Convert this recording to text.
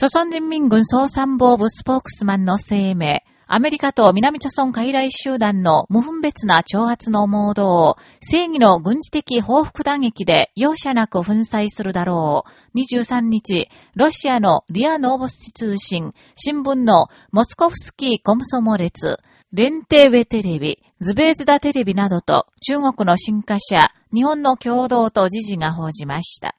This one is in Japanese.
朝鮮人民軍総参謀部スポークスマンの声明、アメリカと南朝鮮海外集団の無分別な挑発の盲導を正義の軍事的報復打撃で容赦なく粉砕するだろう。23日、ロシアのリアノーボスチ通信、新聞のモスコフスキーコムソモレツ、レンテウェテレビ、ズベーズダテレビなどと中国の新華社、日本の共同と時事が報じました。